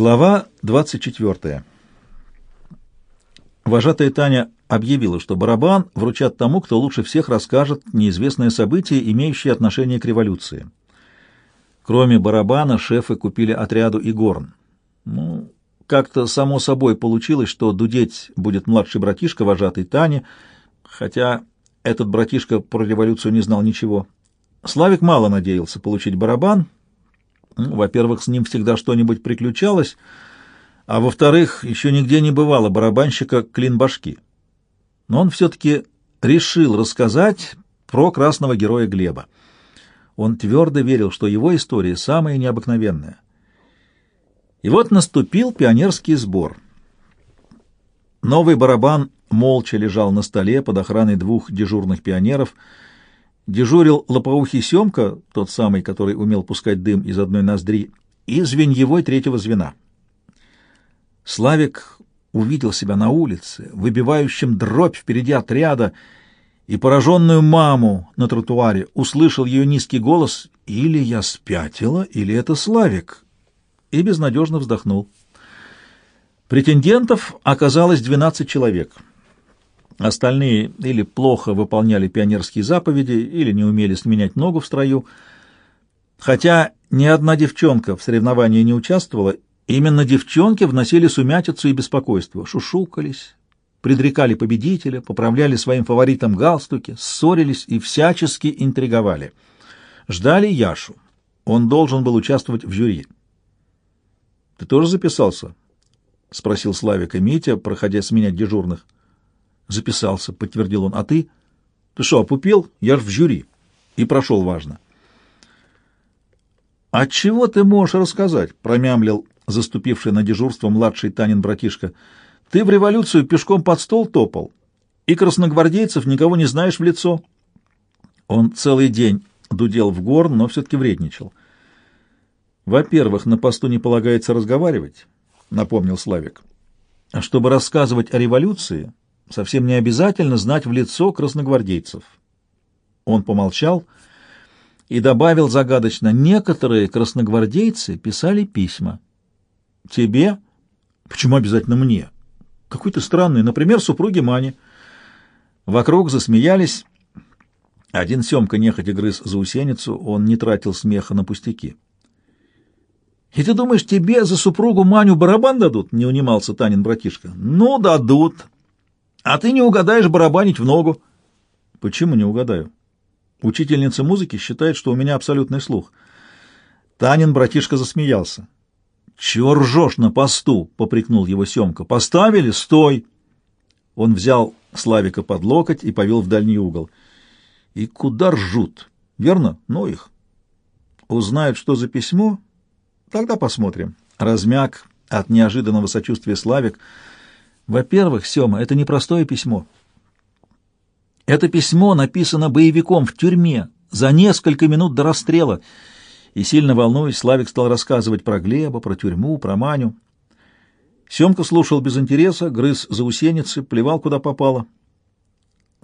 Глава 24. Вожатая Таня объявила, что барабан вручат тому, кто лучше всех расскажет неизвестное событие, имеющее отношение к революции. Кроме барабана, шефы купили отряду и горн. Ну, как-то само собой получилось, что дудеть будет младший братишка вожатой Тани, хотя этот братишка про революцию не знал ничего. Славик мало надеялся получить барабан. Во-первых, с ним всегда что-нибудь приключалось, а во-вторых, еще нигде не бывало барабанщика клин башки. Но он все-таки решил рассказать про красного героя Глеба. Он твердо верил, что его история самая необыкновенная. И вот наступил пионерский сбор. Новый барабан молча лежал на столе под охраной двух дежурных пионеров. Дежурил лопоухий Семка, тот самый, который умел пускать дым из одной ноздри, и звеньевой третьего звена. Славик увидел себя на улице, выбивающим дробь впереди отряда, и пораженную маму на тротуаре услышал ее низкий голос «Или я спятила, или это Славик», и безнадежно вздохнул. Претендентов оказалось 12 человек. Остальные или плохо выполняли пионерские заповеди, или не умели сменять ногу в строю. Хотя ни одна девчонка в соревновании не участвовала, именно девчонки вносили сумятицу и беспокойство, шушукались, предрекали победителя, поправляли своим фаворитам галстуки, ссорились и всячески интриговали. Ждали Яшу. Он должен был участвовать в жюри. «Ты тоже записался?» — спросил Славик и Митя, проходя сменять дежурных. «Записался», — подтвердил он. «А ты?» «Ты что, опупел? Я ж в жюри». И прошел важно. «А чего ты можешь рассказать?» — промямлил заступивший на дежурство младший Танин братишка. «Ты в революцию пешком под стол топал, и красногвардейцев никого не знаешь в лицо». Он целый день дудел в горн, но все-таки вредничал. «Во-первых, на посту не полагается разговаривать», — напомнил Славик. «А чтобы рассказывать о революции, совсем не обязательно знать в лицо красногвардейцев». Он помолчал и добавил загадочно, «Некоторые красногвардейцы писали письма». «Тебе? Почему обязательно мне?» «Какой то странный, например, супруге Мани». Вокруг засмеялись. Один Семка нехотя грыз заусеницу, он не тратил смеха на пустяки. «И ты думаешь, тебе за супругу Маню барабан дадут?» — не унимался Танин братишка. «Ну, дадут. А ты не угадаешь барабанить в ногу». «Почему не угадаю?» Учительница музыки считает, что у меня абсолютный слух. Танин братишка засмеялся. «Чего ржешь на посту?» — попрекнул его Семка. «Поставили? Стой!» Он взял Славика под локоть и повел в дальний угол. «И куда ржут? Верно? Ну их. Узнают, что за письмо, Тогда посмотрим. Размяк от неожиданного сочувствия Славик. Во-первых, Сёма, это не простое письмо. Это письмо написано боевиком в тюрьме за несколько минут до расстрела. И сильно волнуясь, Славик стал рассказывать про Глеба, про тюрьму, про Маню. Семка слушал без интереса, грыз заусеницы, плевал куда попало.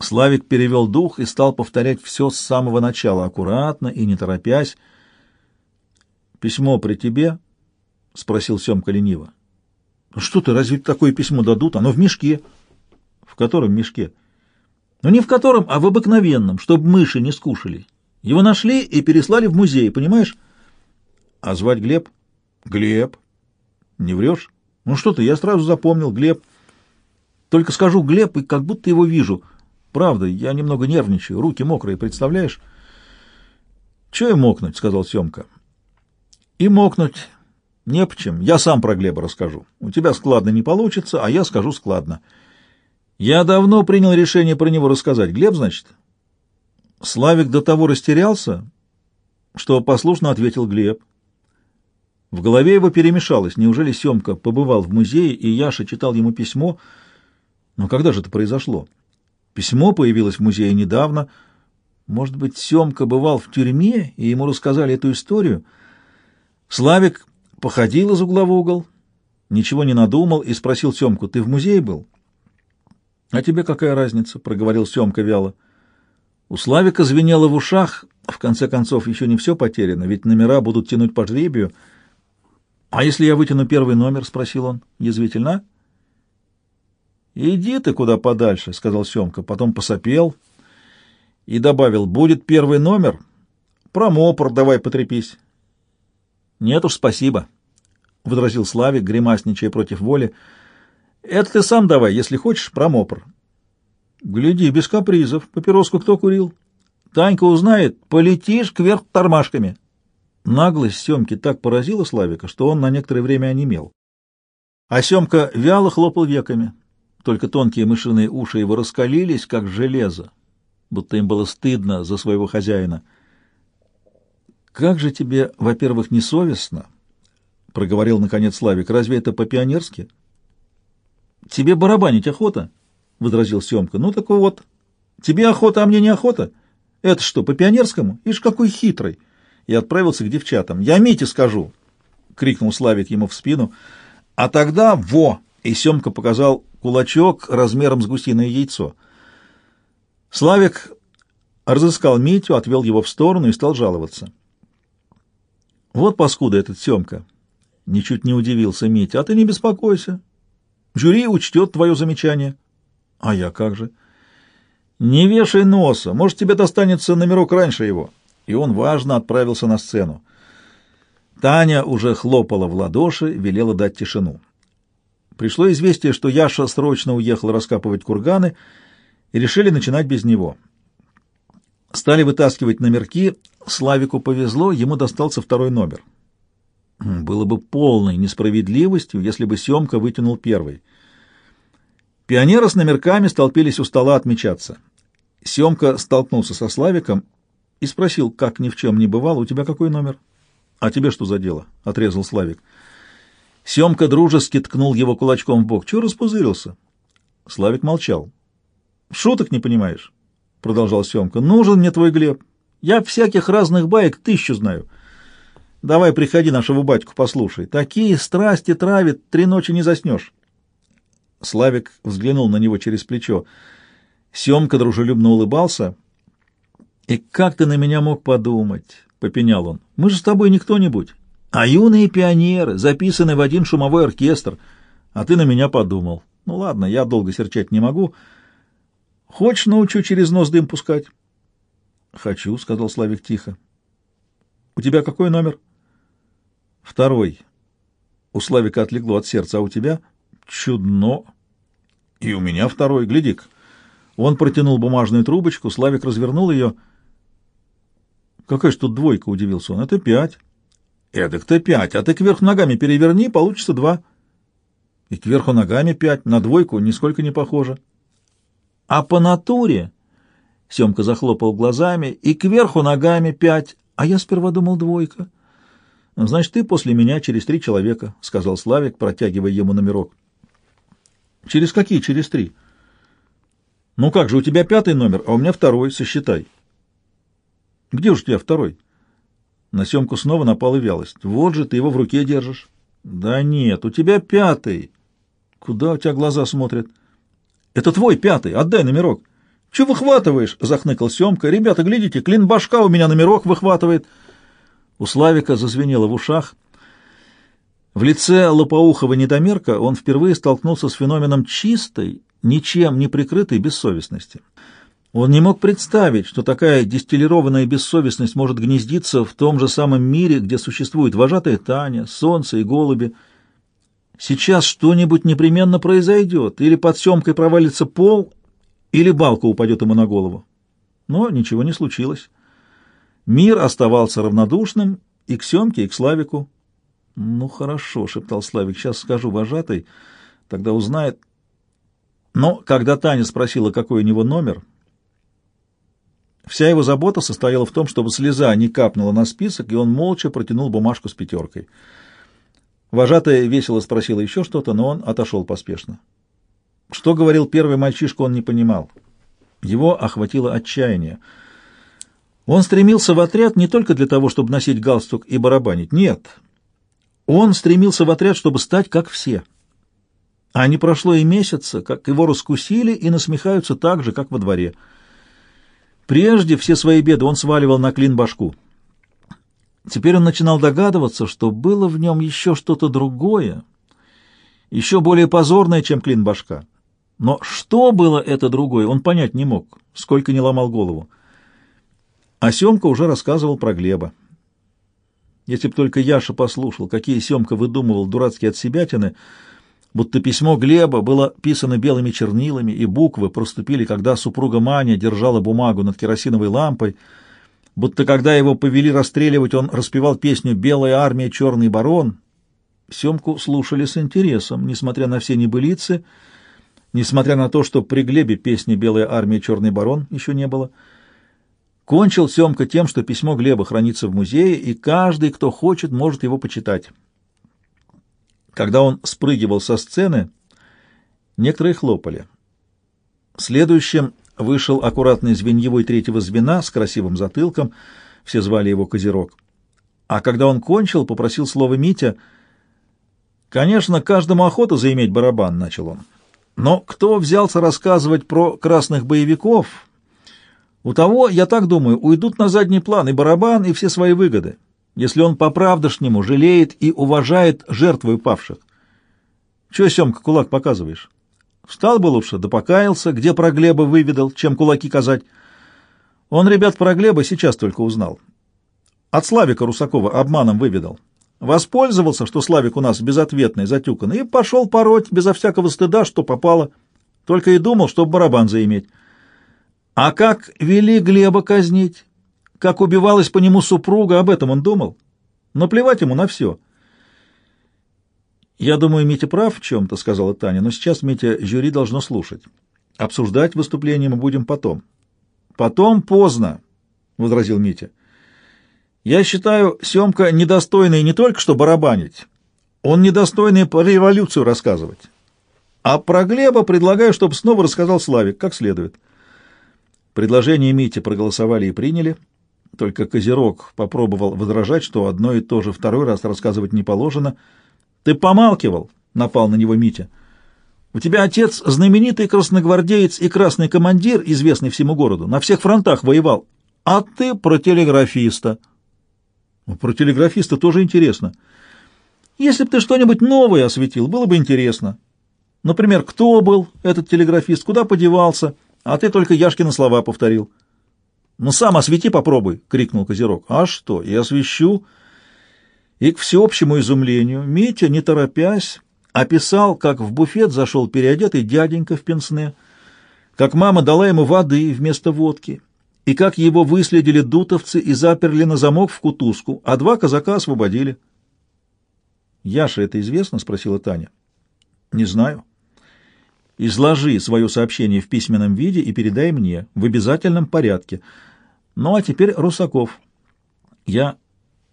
Славик перевел дух и стал повторять все с самого начала, аккуратно и не торопясь. «Письмо при тебе?» — спросил Семка лениво. «Ну «Что ты, разве такое письмо дадут? Оно в мешке». «В котором мешке?» «Ну не в котором, а в обыкновенном, чтобы мыши не скушали. Его нашли и переслали в музей, понимаешь?» «А звать Глеб?» «Глеб». «Не врешь?» «Ну что ты, я сразу запомнил, Глеб. Только скажу Глеб, и как будто его вижу. Правда, я немного нервничаю, руки мокрые, представляешь?» «Чего и мокнуть?» — сказал Семка. И мокнуть не почем. Я сам про Глеба расскажу. У тебя складно не получится, а я скажу складно. Я давно принял решение про него рассказать. Глеб, значит? Славик до того растерялся, что послушно ответил Глеб. В голове его перемешалось. Неужели Семка побывал в музее, и Яша читал ему письмо? Но когда же это произошло? Письмо появилось в музее недавно. Может быть, Семка бывал в тюрьме, и ему рассказали эту историю — Славик походил из угла в угол, ничего не надумал и спросил Семку, «Ты в музее был?» «А тебе какая разница?» — проговорил Семка вяло. У Славика звенело в ушах, в конце концов, еще не все потеряно, ведь номера будут тянуть по жребию. «А если я вытяну первый номер?» — спросил он язвительно. «Иди ты куда подальше», — сказал Семка, потом посопел и добавил, «будет первый номер, промопор давай потрепись». «Нет уж, спасибо», — возразил Славик, гримасничая против воли. «Это ты сам давай, если хочешь, промопор». «Гляди, без капризов. Папироску кто курил?» «Танька узнает, полетишь кверх тормашками». Наглость Семки так поразила Славика, что он на некоторое время онемел. А Семка вяло хлопал веками. Только тонкие мышиные уши его раскалились, как железо, будто им было стыдно за своего хозяина. «Как же тебе, во-первых, несовестно?» — проговорил, наконец, Славик. «Разве это по-пионерски?» «Тебе барабанить охота?» — возразил Семка. «Ну так вот, тебе охота, а мне не охота. Это что, по-пионерскому? Ишь, какой хитрый!» И отправился к девчатам. «Я Мите скажу!» — крикнул Славик ему в спину. «А тогда во!» — и Семка показал кулачок размером с гусиное яйцо. Славик разыскал Митю, отвел его в сторону и стал жаловаться. «Вот паскуда этот Семка!» — ничуть не удивился Митя. «А ты не беспокойся. Жюри учтет твое замечание». «А я как же?» «Не вешай носа. Может, тебе достанется номерок раньше его». И он важно отправился на сцену. Таня уже хлопала в ладоши, велела дать тишину. Пришло известие, что Яша срочно уехал раскапывать курганы, и решили начинать без него. Стали вытаскивать номерки, Славику повезло, ему достался второй номер. Было бы полной несправедливостью, если бы Семка вытянул первый. Пионеры с номерками столпились у стола отмечаться. Семка столкнулся со Славиком и спросил, как ни в чем не бывало, у тебя какой номер? — А тебе что за дело? — отрезал Славик. — Семка дружески ткнул его кулачком в бок. Чего распузырился? Славик молчал. «Шуток не понимаешь?» — продолжал Семка. «Нужен мне твой Глеб. Я всяких разных баек тысячу знаю. Давай приходи нашего батьку послушай. Такие страсти травит, три ночи не заснешь». Славик взглянул на него через плечо. Семка дружелюбно улыбался. «И как ты на меня мог подумать?» — попенял он. «Мы же с тобой не кто-нибудь. А юные пионеры записаны в один шумовой оркестр, а ты на меня подумал. Ну ладно, я долго серчать не могу. Хочешь, научу через нос дым пускать? Хочу, — сказал Славик тихо. У тебя какой номер? Второй. У Славика отлегло от сердца, а у тебя? Чудно. И у меня второй, гляди-ка. Он протянул бумажную трубочку, Славик развернул ее. Какая ж тут двойка, удивился он. Это пять. Эдак-то пять, а ты кверху ногами переверни, получится два. И кверху ногами пять, на двойку нисколько не похоже. А по натуре, Семка захлопал глазами, и кверху ногами пять, а я сперва думал двойка. Значит, ты после меня через три человека, — сказал Славик, протягивая ему номерок. Через какие через три? Ну как же, у тебя пятый номер, а у меня второй, сосчитай. Где уж у тебя второй? На Семку снова напала вялость. «Вот же ты его в руке держишь». «Да нет, у тебя пятый». «Куда у тебя глаза смотрят?» «Это твой пятый, отдай номерок». «Чего выхватываешь?» — захныкал Семка. «Ребята, глядите, клин башка у меня номерок выхватывает». У Славика зазвенело в ушах. В лице лопоухого недомерка он впервые столкнулся с феноменом чистой, ничем не прикрытой бессовестности. Он не мог представить, что такая дистиллированная бессовестность может гнездиться в том же самом мире, где существует вожатая Таня, солнце и голуби. Сейчас что-нибудь непременно произойдет, или под съемкой провалится пол, или балка упадет ему на голову. Но ничего не случилось. Мир оставался равнодушным и к Семке, и к Славику. «Ну, хорошо», — шептал Славик, — «сейчас скажу вожатой, тогда узнает». Но когда Таня спросила, какой у него номер, Вся его забота состояла в том, чтобы слеза не капнула на список, и он молча протянул бумажку с пятеркой. Вожатая весело спросила еще что-то, но он отошел поспешно. Что говорил первый мальчишка, он не понимал. Его охватило отчаяние. Он стремился в отряд не только для того, чтобы носить галстук и барабанить. Нет. Он стремился в отряд, чтобы стать как все. А не прошло и месяца, как его раскусили и насмехаются так же, как во дворе — Прежде все свои беды он сваливал на клин башку. Теперь он начинал догадываться, что было в нем еще что-то другое, еще более позорное, чем клин башка. Но что было это другое, он понять не мог, сколько не ломал голову. А Семка уже рассказывал про Глеба. Если б только Яша послушал, какие Семка выдумывал дурацкие отсебятины, будто письмо Глеба было писано белыми чернилами, и буквы проступили, когда супруга Маня держала бумагу над керосиновой лампой, будто когда его повели расстреливать, он распевал песню «Белая армия, черный барон». Семку слушали с интересом, несмотря на все небылицы, несмотря на то, что при Глебе песни «Белая армия, черный барон» еще не было — Кончил Семка тем, что письмо Глеба хранится в музее, и каждый, кто хочет, может его почитать. Когда он спрыгивал со сцены, некоторые хлопали. Следующим вышел аккуратный звеньевой третьего звена с красивым затылком, все звали его Козерог. А когда он кончил, попросил слово Митя. «Конечно, каждому охота заиметь барабан», — начал он. «Но кто взялся рассказывать про красных боевиков, у того, я так думаю, уйдут на задний план и барабан, и все свои выгоды, если он по-правдошнему жалеет и уважает жертвы упавших. Чего, Семка, кулак показываешь? Встал бы лучше, да покаялся, где про Глеба выведал, чем кулаки казать. Он, ребят, про Глеба сейчас только узнал. От Славика Русакова обманом выведал. Воспользовался, что Славик у нас безответный, затюканный, и пошел пороть безо всякого стыда, что попало. Только и думал, чтоб барабан заиметь. А как вели Глеба казнить? Как убивалась по нему супруга, об этом он думал? Но плевать ему на все. «Я думаю, Митя прав в чем-то», — сказала Таня, «но сейчас, Митя, жюри должно слушать. Обсуждать выступление мы будем потом». «Потом поздно», — возразил Митя. «Я считаю, Семка недостойный не только что барабанить, он недостойный по революцию рассказывать. А про Глеба предлагаю, чтобы снова рассказал Славик, как следует». Предложение Мити проголосовали и приняли, только Козерог попробовал возражать, что одно и то же второй раз рассказывать не положено. «Ты помалкивал!» — напал на него Митя. «У тебя отец знаменитый красногвардеец и красный командир, известный всему городу, на всех фронтах воевал, а ты про телеграфиста». «Ну, «Про телеграфиста тоже интересно. Если бы ты что-нибудь новое осветил, было бы интересно. Например, кто был этот телеграфист, куда подевался?» А ты только Яшкина слова повторил. «Ну, сам освети попробуй!» — крикнул Козерог. «А что, я освещу!» И к всеобщему изумлению Митя, не торопясь, описал, как в буфет зашел переодетый дяденька в пенсне, как мама дала ему воды вместо водки, и как его выследили дутовцы и заперли на замок в кутузку, а два казака освободили. «Яша, это известно?» — спросила Таня. «Не знаю». Изложи свое сообщение в письменном виде и передай мне в обязательном порядке. Ну а теперь Русаков. Я...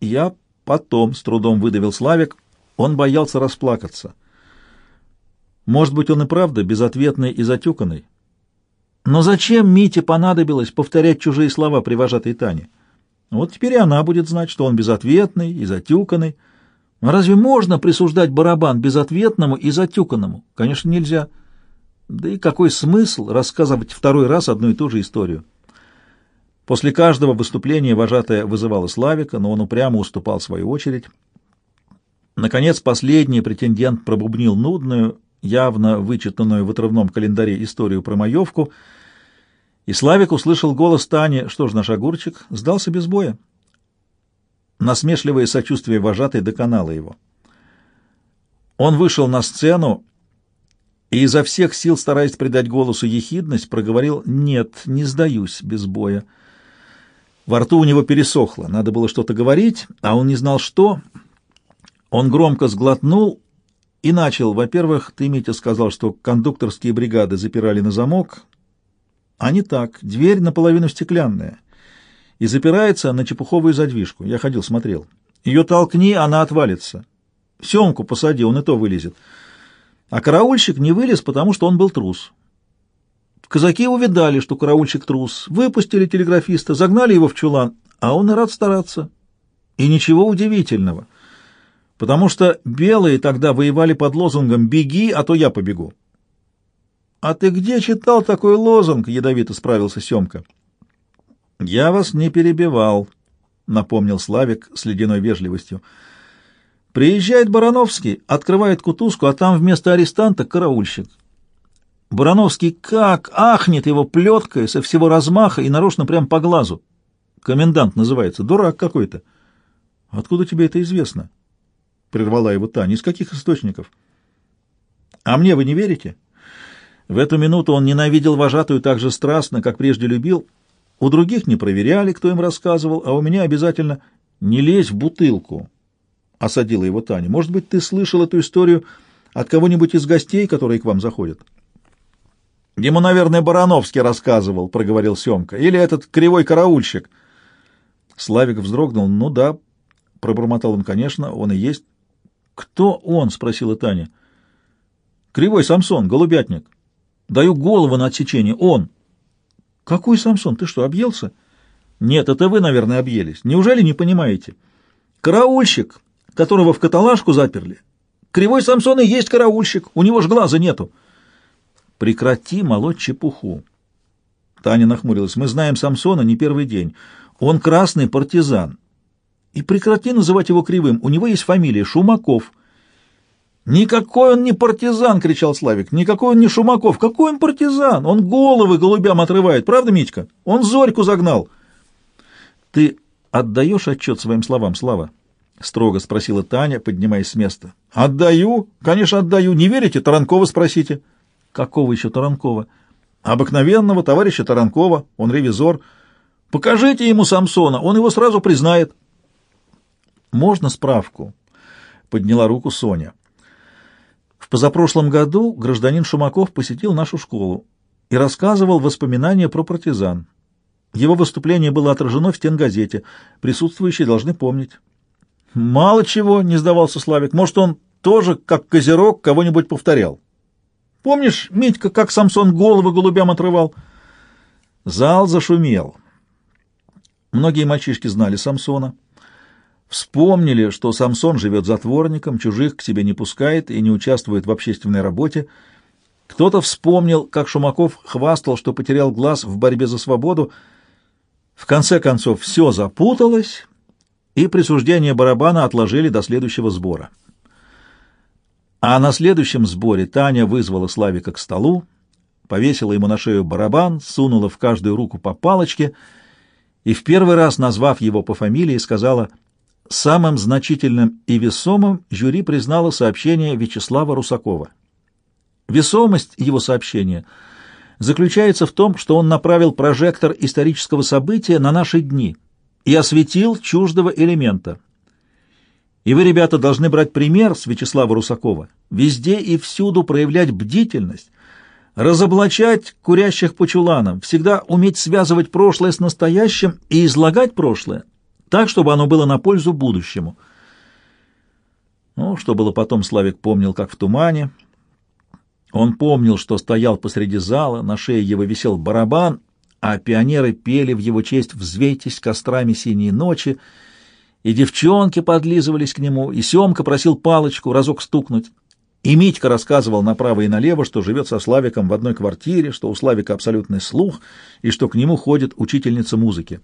я потом с трудом выдавил Славик. Он боялся расплакаться. Может быть, он и правда безответный и затюканный. Но зачем Мите понадобилось повторять чужие слова при вожатой Тане? Вот теперь и она будет знать, что он безответный и затюканный. разве можно присуждать барабан безответному и затюканному? Конечно, нельзя. Да и какой смысл рассказывать второй раз одну и ту же историю? После каждого выступления вожатая вызывала Славика, но он упрямо уступал свою очередь. Наконец, последний претендент пробубнил нудную, явно вычитанную в отрывном календаре историю про маевку, и Славик услышал голос Тани, что ж наш огурчик, сдался без боя. Насмешливое сочувствие вожатой доконало его. Он вышел на сцену, и изо всех сил, стараясь придать голосу ехидность, проговорил «Нет, не сдаюсь без боя». Во рту у него пересохло, надо было что-то говорить, а он не знал, что. Он громко сглотнул и начал. Во-первых, ты, Митя, сказал, что кондукторские бригады запирали на замок, а не так. Дверь наполовину стеклянная и запирается на чепуховую задвижку. Я ходил, смотрел. Ее толкни, она отвалится. Семку посади, он и то вылезет. А караульщик не вылез, потому что он был трус. Казаки увидали, что караульщик трус, выпустили телеграфиста, загнали его в чулан, а он и рад стараться. И ничего удивительного, потому что белые тогда воевали под лозунгом «беги, а то я побегу». «А ты где читал такой лозунг?» — ядовито справился Семка. «Я вас не перебивал», — напомнил Славик с ледяной вежливостью. Приезжает Барановский, открывает кутузку, а там вместо арестанта караульщик. Барановский как ахнет его плеткой со всего размаха и нарочно прям по глазу. Комендант называется. Дурак какой-то. — Откуда тебе это известно? — прервала его Таня. — Из каких источников? — А мне вы не верите? В эту минуту он ненавидел вожатую так же страстно, как прежде любил. У других не проверяли, кто им рассказывал, а у меня обязательно «не лезь в бутылку», — осадила его Таня. «Может быть, ты слышал эту историю от кого-нибудь из гостей, которые к вам заходят?» «Ему, наверное, Барановский рассказывал», — проговорил Семка. «Или этот кривой караульщик». Славик вздрогнул. «Ну да», — пробормотал он, — «конечно, он и есть». «Кто он?» — спросила Таня. «Кривой Самсон, голубятник. Даю голову на отсечение. Он». «Какой Самсон? Ты что, объелся?» «Нет, это вы, наверное, объелись. Неужели не понимаете?» «Караульщик, которого в каталажку заперли. Кривой Самсон и есть караульщик. У него ж глаза нету». Прекрати молоть чепуху. Таня нахмурилась. Мы знаем Самсона не первый день. Он красный партизан. И прекрати называть его кривым. У него есть фамилия Шумаков. «Никакой он не партизан!» — кричал Славик. «Никакой он не Шумаков! Какой он партизан? Он головы голубям отрывает, правда, Митька? Он Зорьку загнал!» «Ты отдаешь отчет своим словам, Слава?» — строго спросила Таня, поднимаясь с места. «Отдаю? Конечно, отдаю. Не верите? Таранкова спросите». Какого еще Таранкова? Обыкновенного товарища Таранкова, он ревизор. Покажите ему Самсона, он его сразу признает. Можно справку? Подняла руку Соня. В позапрошлом году гражданин Шумаков посетил нашу школу и рассказывал воспоминания про партизан. Его выступление было отражено в стенгазете. Присутствующие должны помнить. «Мало чего», — не сдавался Славик. «Может, он тоже, как Козерог, кого-нибудь повторял?» Помнишь, Митька, как Самсон головы голубям отрывал? Зал зашумел. Многие мальчишки знали Самсона. Вспомнили, что Самсон живет затворником, чужих к себе не пускает и не участвует в общественной работе. Кто-то вспомнил, как Шумаков хвастал, что потерял глаз в борьбе за свободу. В конце концов, все запуталось, и присуждение барабана отложили до следующего сбора. А на следующем сборе Таня вызвала Славика к столу, повесила ему на шею барабан, сунула в каждую руку по палочке и в первый раз, назвав его по фамилии, сказала «Самым значительным и весомым жюри признало сообщение Вячеслава Русакова». Весомость его сообщения заключается в том, что он направил прожектор исторического события на наши дни и осветил чуждого элемента — и вы, ребята, должны брать пример с Вячеслава Русакова. Везде и всюду проявлять бдительность, разоблачать курящих по чуланам, всегда уметь связывать прошлое с настоящим и излагать прошлое так, чтобы оно было на пользу будущему. Ну, что было потом, Славик помнил, как в тумане. Он помнил, что стоял посреди зала, на шее его висел барабан, а пионеры пели в его честь «Взвейтесь кострами синей ночи», и девчонки подлизывались к нему, и Семка просил палочку разок стукнуть. И Митька рассказывал направо и налево, что живет со Славиком в одной квартире, что у Славика абсолютный слух, и что к нему ходит учительница музыки.